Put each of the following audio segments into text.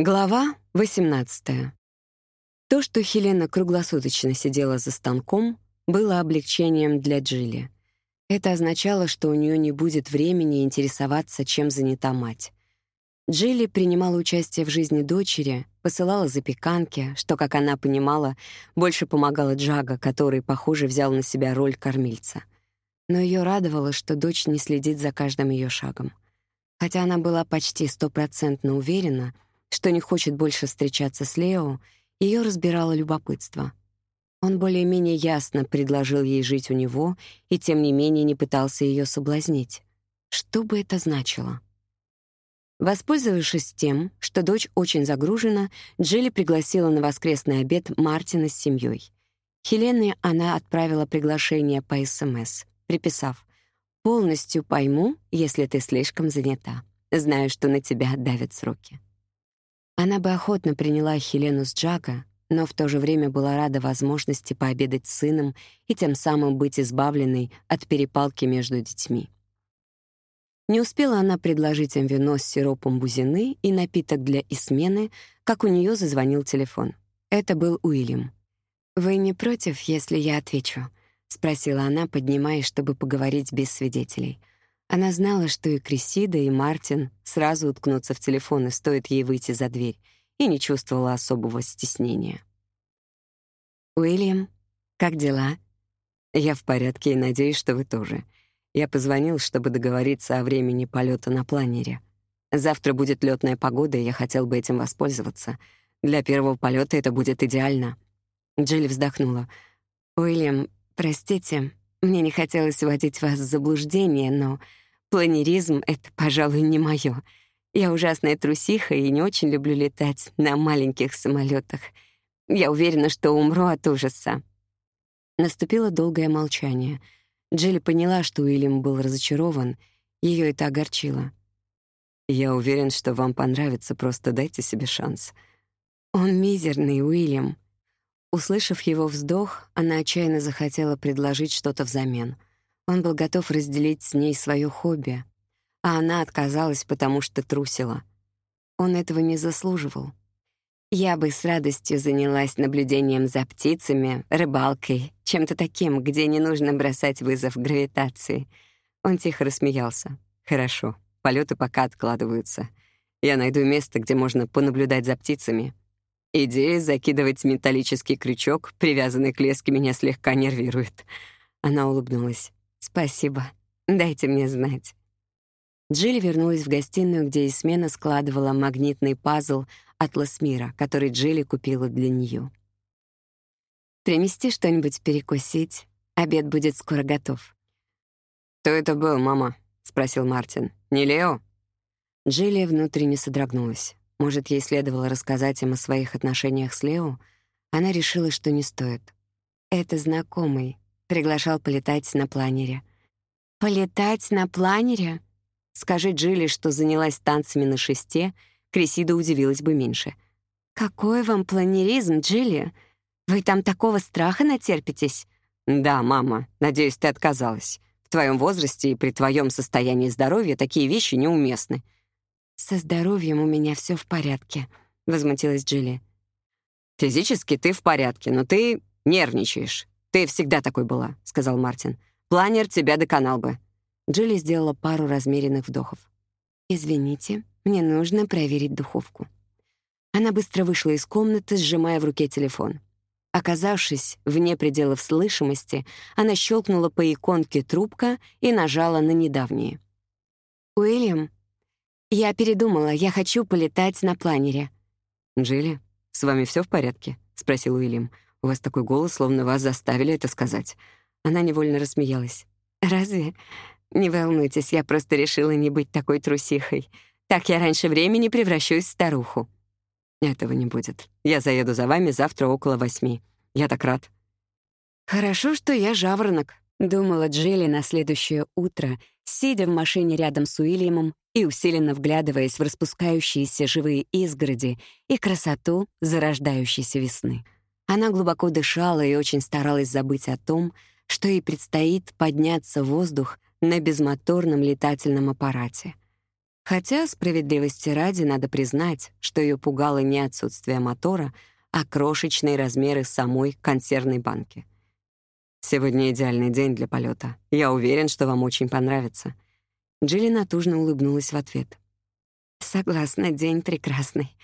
Глава 18. То, что Хелена круглосуточно сидела за станком, было облегчением для Джилли. Это означало, что у нее не будет времени интересоваться, чем занята мать. Джилли принимала участие в жизни дочери, посылала запеканки, что, как она понимала, больше помогало Джага, который, похоже, взял на себя роль кормильца. Но ее радовало, что дочь не следит за каждым ее шагом. Хотя она была почти стопроцентно уверена — что не хочет больше встречаться с Лео, ее разбирало любопытство. Он более-менее ясно предложил ей жить у него и тем не менее не пытался ее соблазнить. Что бы это значило? Воспользовавшись тем, что дочь очень загружена, Джилли пригласила на воскресный обед Мартина с семьей. Хелене она отправила приглашение по СМС, приписав «Полностью пойму, если ты слишком занята. Знаю, что на тебя давят сроки». Она бы охотно приняла Хелену с Джака, но в то же время была рада возможности пообедать с сыном и тем самым быть избавленной от перепалки между детьми. Не успела она предложить им вино с сиропом бузины и напиток для Исмены, как у нее зазвонил телефон. Это был Уильям. «Вы не против, если я отвечу?» — спросила она, поднимаясь, чтобы поговорить без свидетелей. Она знала, что и Крисида, и Мартин сразу уткнутся в телефон, и стоит ей выйти за дверь, и не чувствовала особого стеснения. «Уильям, как дела?» «Я в порядке и надеюсь, что вы тоже. Я позвонил, чтобы договориться о времени полета на планере. Завтра будет летная погода, и я хотел бы этим воспользоваться. Для первого полета это будет идеально». Джилли вздохнула. «Уильям, простите, мне не хотелось вводить вас в заблуждение, но планеризм — это, пожалуй, не моё. Я ужасная трусиха и не очень люблю летать на маленьких самолётах. Я уверена, что умру от ужаса». Наступило долгое молчание. Джилли поняла, что Уильям был разочарован. Её это огорчило. «Я уверен, что вам понравится, просто дайте себе шанс». «Он мизерный, Уильям», Услышав его вздох, она отчаянно захотела предложить что-то взамен. Он был готов разделить с ней свое хобби, а она отказалась, потому что трусила. Он этого не заслуживал. Я бы с радостью занялась наблюдением за птицами, рыбалкой, чем-то таким, где не нужно бросать вызов гравитации. Он тихо рассмеялся. «Хорошо, полеты пока откладываются. Я найду место, где можно понаблюдать за птицами, Идея закидывать металлический крючок, привязанный к леске, меня слегка нервирует. Она улыбнулась. «Спасибо. Дайте мне знать». Джилли вернулась в гостиную, где Исмена складывала магнитный пазл «Атлас мира», который Джилли купила для нее. «Принести что-нибудь перекусить. Обед будет скоро готов». «Кто это был, мама?» — спросил Мартин. «Не Лео?» Джилли внутренне содрогнулась. Может, ей следовало рассказать им о своих отношениях с Лео? Она решила, что не стоит. Это знакомый. Приглашал полетать на планере. «Полетать на планере?» Скажи Джилли, что занялась танцами на шесте, Крисида удивилась бы меньше. «Какой вам планеризм, Джилли? Вы там такого страха натерпитесь?» «Да, мама. Надеюсь, ты отказалась. В твоем возрасте и при твоем состоянии здоровья такие вещи неуместны». «Со здоровьем у меня все в порядке», — возмутилась Джилли. «Физически ты в порядке, но ты нервничаешь. Ты всегда такой была», — сказал Мартин. «Планер тебя доконал бы». Джилли сделала пару размеренных вдохов. «Извините, мне нужно проверить духовку». Она быстро вышла из комнаты, сжимая в руке телефон. Оказавшись вне пределов слышимости, она щелкнула по иконке трубка и нажала на недавнее. «Уильям, «Я передумала, я хочу полетать на планере». «Джилли, с вами все в порядке?» — спросил Уильям. «У вас такой голос, словно вас заставили это сказать». Она невольно рассмеялась. «Разве? Не волнуйтесь, я просто решила не быть такой трусихой. Так я раньше времени превращусь в старуху». «Этого не будет. Я заеду за вами завтра около восьми. Я так рад». «Хорошо, что я жаворонок», — думала Джилли на следующее утро, сидя в машине рядом с Уильямом и усиленно вглядываясь в распускающиеся живые изгороди и красоту зарождающейся весны. Она глубоко дышала и очень старалась забыть о том, что ей предстоит подняться в воздух на безмоторном летательном аппарате. Хотя, справедливости ради, надо признать, что ее пугало не отсутствие мотора, а крошечные размеры самой консервной банки. «Сегодня идеальный день для полета. Я уверен, что вам очень понравится». Джилли натужно улыбнулась в ответ. «Согласна, день прекрасный.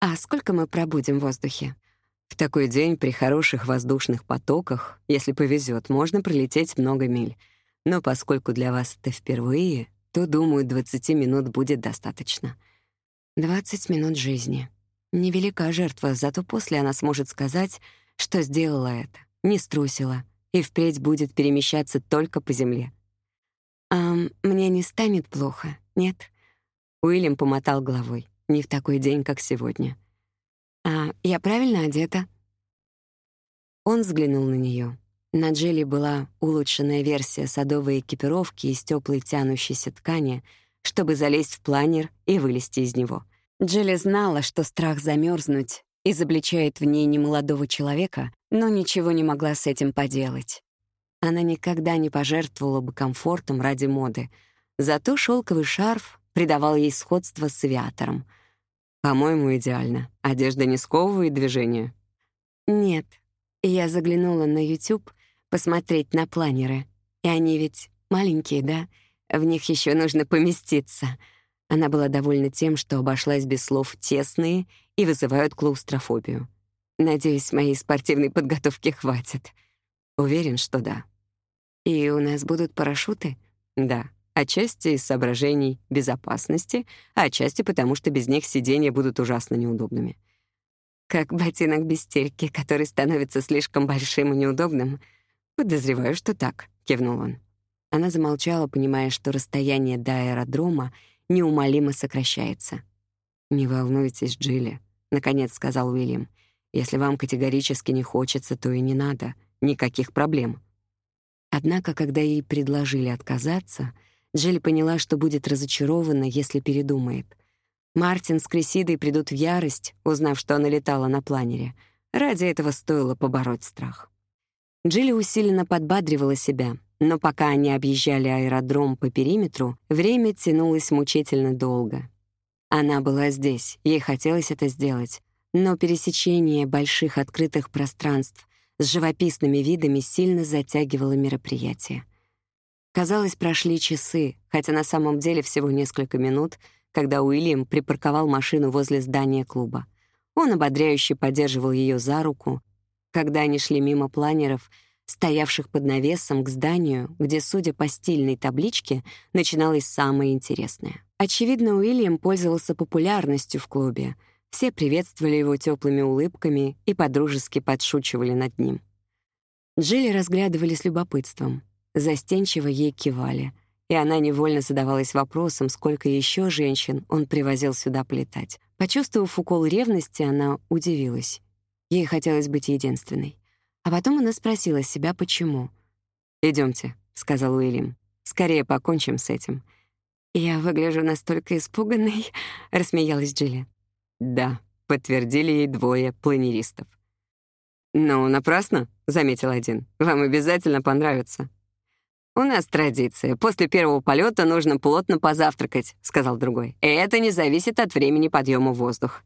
А сколько мы пробудем в воздухе?» В такой день при хороших воздушных потоках, если повезет, можно пролететь много миль. Но поскольку для вас это впервые, то, думаю, 20 минут будет достаточно. 20 минут жизни. Невелика жертва, зато после она сможет сказать, что сделала это, не струсила, и впредь будет перемещаться только по земле. «А мне не станет плохо, нет?» Уильям помотал головой. «Не в такой день, как сегодня». «А я правильно одета?» Он взглянул на нее. На Джилли была улучшенная версия садовой экипировки из теплой тянущейся ткани, чтобы залезть в планер и вылезти из него. Джилли знала, что страх замерзнуть изобличает в ней немолодого человека, но ничего не могла с этим поделать. Она никогда не пожертвовала бы комфортом ради моды, зато шелковый шарф придавал ей сходство с авиатором — по-моему, идеально. Одежда не сковывает движение. Нет. Я заглянула на YouTube посмотреть на планеры. И они ведь маленькие, да? В них еще нужно поместиться. Она была довольна тем, что обошлась без слов «тесные» и вызывают клаустрофобию. Надеюсь, моей спортивной подготовки хватит. Уверен, что да. И у нас будут парашюты? Да. Отчасти из соображений безопасности, а отчасти потому, что без них сиденья будут ужасно неудобными. Как ботинок без стельки, который становится слишком большим и неудобным. Подозреваю, что так, кивнул он. Она замолчала, понимая, что расстояние до аэродрома неумолимо сокращается. «Не волнуйтесь, Джилли», — наконец сказал Уильям. «Если вам категорически не хочется, то и не надо. Никаких проблем». Однако, когда ей предложили отказаться, Джилли поняла, что будет разочарована, если передумает. Мартин с Крисидой придут в ярость, узнав, что она летала на планере. Ради этого стоило побороть страх. Джилли усиленно подбадривала себя, но пока они объезжали аэродром по периметру, время тянулось мучительно долго. Она была здесь, ей хотелось это сделать, но пересечение больших открытых пространств с живописными видами сильно затягивало мероприятие. Казалось, прошли часы, хотя на самом деле всего несколько минут, когда Уильям припарковал машину возле здания клуба. Он ободряюще поддерживал ее за руку, когда они шли мимо планеров, стоявших под навесом к зданию, где, судя по стильной табличке, начиналось самое интересное. Очевидно, Уильям пользовался популярностью в клубе. Все приветствовали его теплыми улыбками и подружески подшучивали над ним. Джилли разглядывали с любопытством — застенчиво ей кивали, и она невольно задавалась вопросом, сколько еще женщин он привозил сюда полетать. Почувствовав укол ревности, она удивилась. Ей хотелось быть единственной. А потом она спросила себя, почему. Идемте, сказал Уильям. «Скорее покончим с этим». «Я выгляжу настолько испуганной», — рассмеялась Джилли. «Да», — подтвердили ей двое планеристов. «Ну, напрасно», — заметил один. «Вам обязательно понравится». «У нас традиция. После первого полета нужно плотно позавтракать», — сказал другой. «И это не зависит от времени подъема воздух».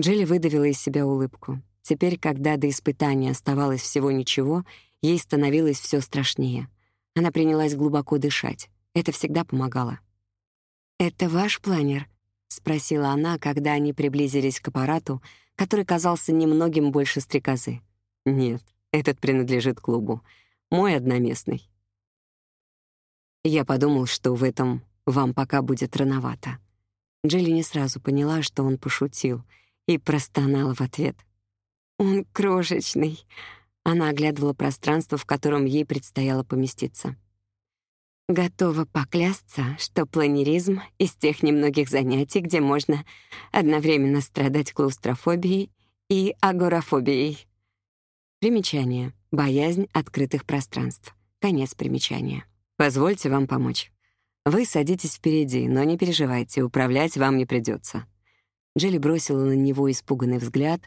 Джилли выдавила из себя улыбку. Теперь, когда до испытания оставалось всего ничего, ей становилось все страшнее. Она принялась глубоко дышать. Это всегда помогало. «Это ваш планер?» — спросила она, когда они приблизились к аппарату, который казался немногим больше стрекозы. «Нет, этот принадлежит клубу. Мой одноместный. Я подумал, что в этом вам пока будет рановато. Джилли не сразу поняла, что он пошутил, и простонала в ответ. «Он крошечный». Она оглядывала пространство, в котором ей предстояло поместиться. Готова поклясться, что планеризм из тех немногих занятий, где можно одновременно страдать клаустрофобией и агорафобией. Примечание. Боязнь открытых пространств. Конец примечания. Позвольте вам помочь. Вы садитесь впереди, но не переживайте, управлять вам не придется. Джилли бросила на него испуганный взгляд,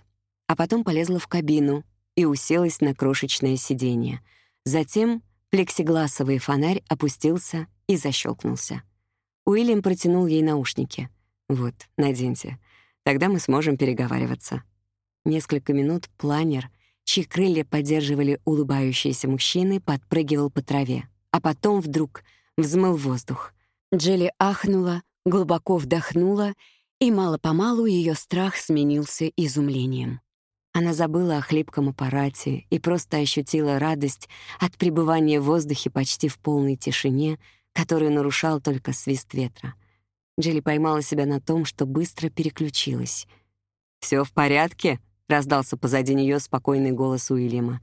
а потом полезла в кабину и уселась на крошечное сиденье. Затем плексигласовый фонарь опустился и защелкнулся. Уильям протянул ей наушники. «Вот, наденьте. Тогда мы сможем переговариваться». Несколько минут планер, чьи крылья поддерживали улыбающиеся мужчины, подпрыгивал по траве, а потом вдруг взмыл воздух. Джелли ахнула, глубоко вдохнула, и мало-помалу ее страх сменился изумлением. Она забыла о хлипком аппарате и просто ощутила радость от пребывания в воздухе почти в полной тишине, которую нарушал только свист ветра. Джилли поймала себя на том, что быстро переключилась. Все в порядке?» — раздался позади нее спокойный голос Уильяма.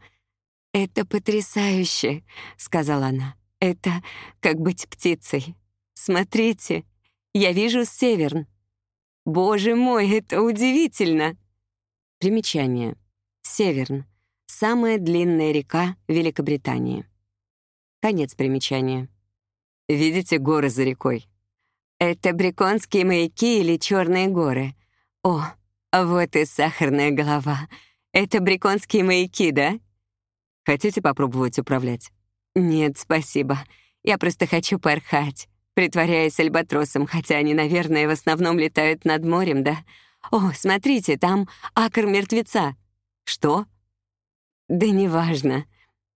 «Это потрясающе», — сказала она. «Это как быть птицей. Смотрите, я вижу северн. Боже мой, это удивительно!» Примечание. Северн. Самая длинная река Великобритании. Конец примечания. Видите горы за рекой? Это Бриконские маяки или Черные горы? О, вот и сахарная голова. Это Бриконские маяки, да? Хотите попробовать управлять? Нет, спасибо. Я просто хочу порхать, притворяясь альбатросом, хотя они, наверное, в основном летают над морем, да? «О, смотрите, там акр мертвеца». «Что?» «Да неважно».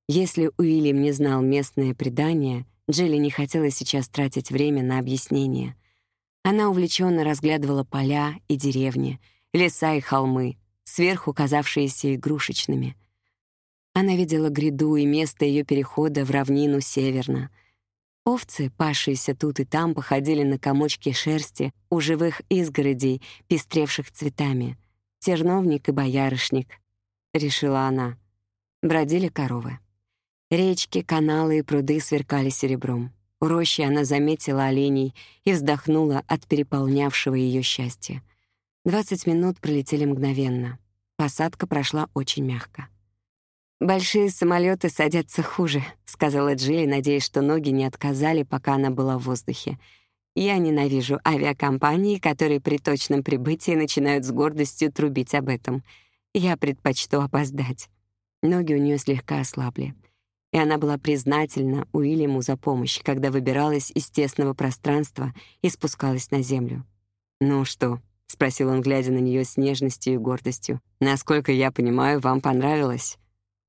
Если Уильям не знал местное предание, Джилли не хотела сейчас тратить время на объяснение. Она увлеченно разглядывала поля и деревни, леса и холмы, сверху казавшиеся игрушечными. Она видела гряду и место ее перехода в равнину северно — Овцы, пасшиеся тут и там, походили на комочки шерсти у живых изгородей, пестревших цветами. Терновник и боярышник, — решила она. Бродили коровы. Речки, каналы и пруды сверкали серебром. У рощи она заметила оленей и вздохнула от переполнявшего ее счастья. Двадцать минут пролетели мгновенно. Посадка прошла очень мягко. «Большие самолеты садятся хуже», — сказала Джилли, надеясь, что ноги не отказали, пока она была в воздухе. «Я ненавижу авиакомпании, которые при точном прибытии начинают с гордостью трубить об этом. Я предпочту опоздать». Ноги у нее слегка ослабли. И она была признательна Уильяму за помощь, когда выбиралась из тесного пространства и спускалась на землю. «Ну что?» — спросил он, глядя на нее с нежностью и гордостью. «Насколько я понимаю, вам понравилось?»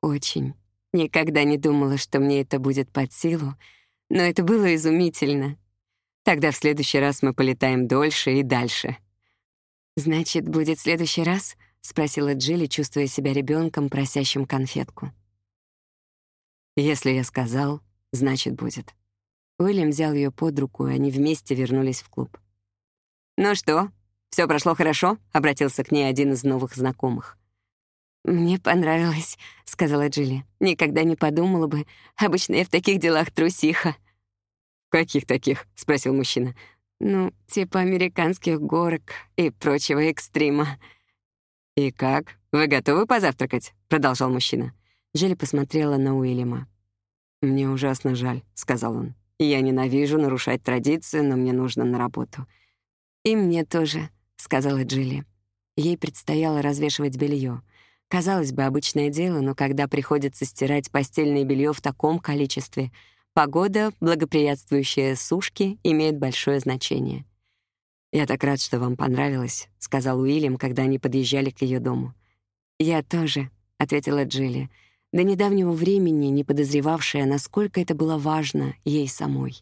Очень. Никогда не думала, что мне это будет под силу, но это было изумительно. Тогда в следующий раз мы полетаем дольше и дальше. «Значит, будет следующий раз?» — спросила Джилли, чувствуя себя ребенком, просящим конфетку. «Если я сказал, значит, будет». Уильям взял ее под руку, и они вместе вернулись в клуб. «Ну что, все прошло хорошо?» — обратился к ней один из новых знакомых. «Мне понравилось», — сказала Джилли. «Никогда не подумала бы. Обычно я в таких делах трусиха». «В каких таких?» — спросил мужчина. «Ну, типа американских горок и прочего экстрима». «И как? Вы готовы позавтракать?» — продолжал мужчина. Джилли посмотрела на Уильяма. «Мне ужасно жаль», — сказал он. «Я ненавижу нарушать традицию, но мне нужно на работу». «И мне тоже», — сказала Джилли. Ей предстояло развешивать белье. Казалось бы, обычное дело, но когда приходится стирать постельное белье в таком количестве, погода, благоприятствующая сушке, имеет большое значение. «Я так рад, что вам понравилось», — сказал Уильям, когда они подъезжали к ее дому. «Я тоже», — ответила Джилли, до недавнего времени не подозревавшая, насколько это было важно ей самой.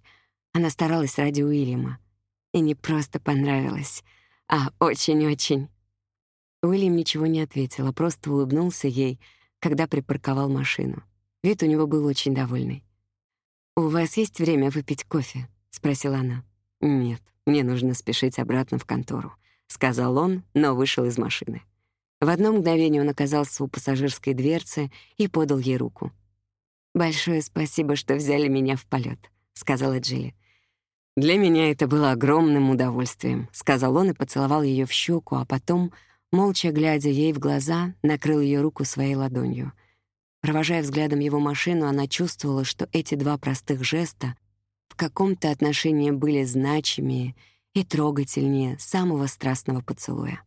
Она старалась ради Уильяма. И не просто понравилось, а очень-очень. Уильям ничего не ответил, а просто улыбнулся ей, когда припарковал машину. Вид у него был очень довольный. «У вас есть время выпить кофе?» — спросила она. «Нет, мне нужно спешить обратно в контору», — сказал он, но вышел из машины. В одно мгновение он оказался у пассажирской дверцы и подал ей руку. «Большое спасибо, что взяли меня в полет, сказала Джилли. «Для меня это было огромным удовольствием», — сказал он и поцеловал ее в щеку, а потом Молча глядя ей в глаза, накрыл ее руку своей ладонью. Провожая взглядом его машину, она чувствовала, что эти два простых жеста в каком-то отношении были значимее и трогательнее самого страстного поцелуя.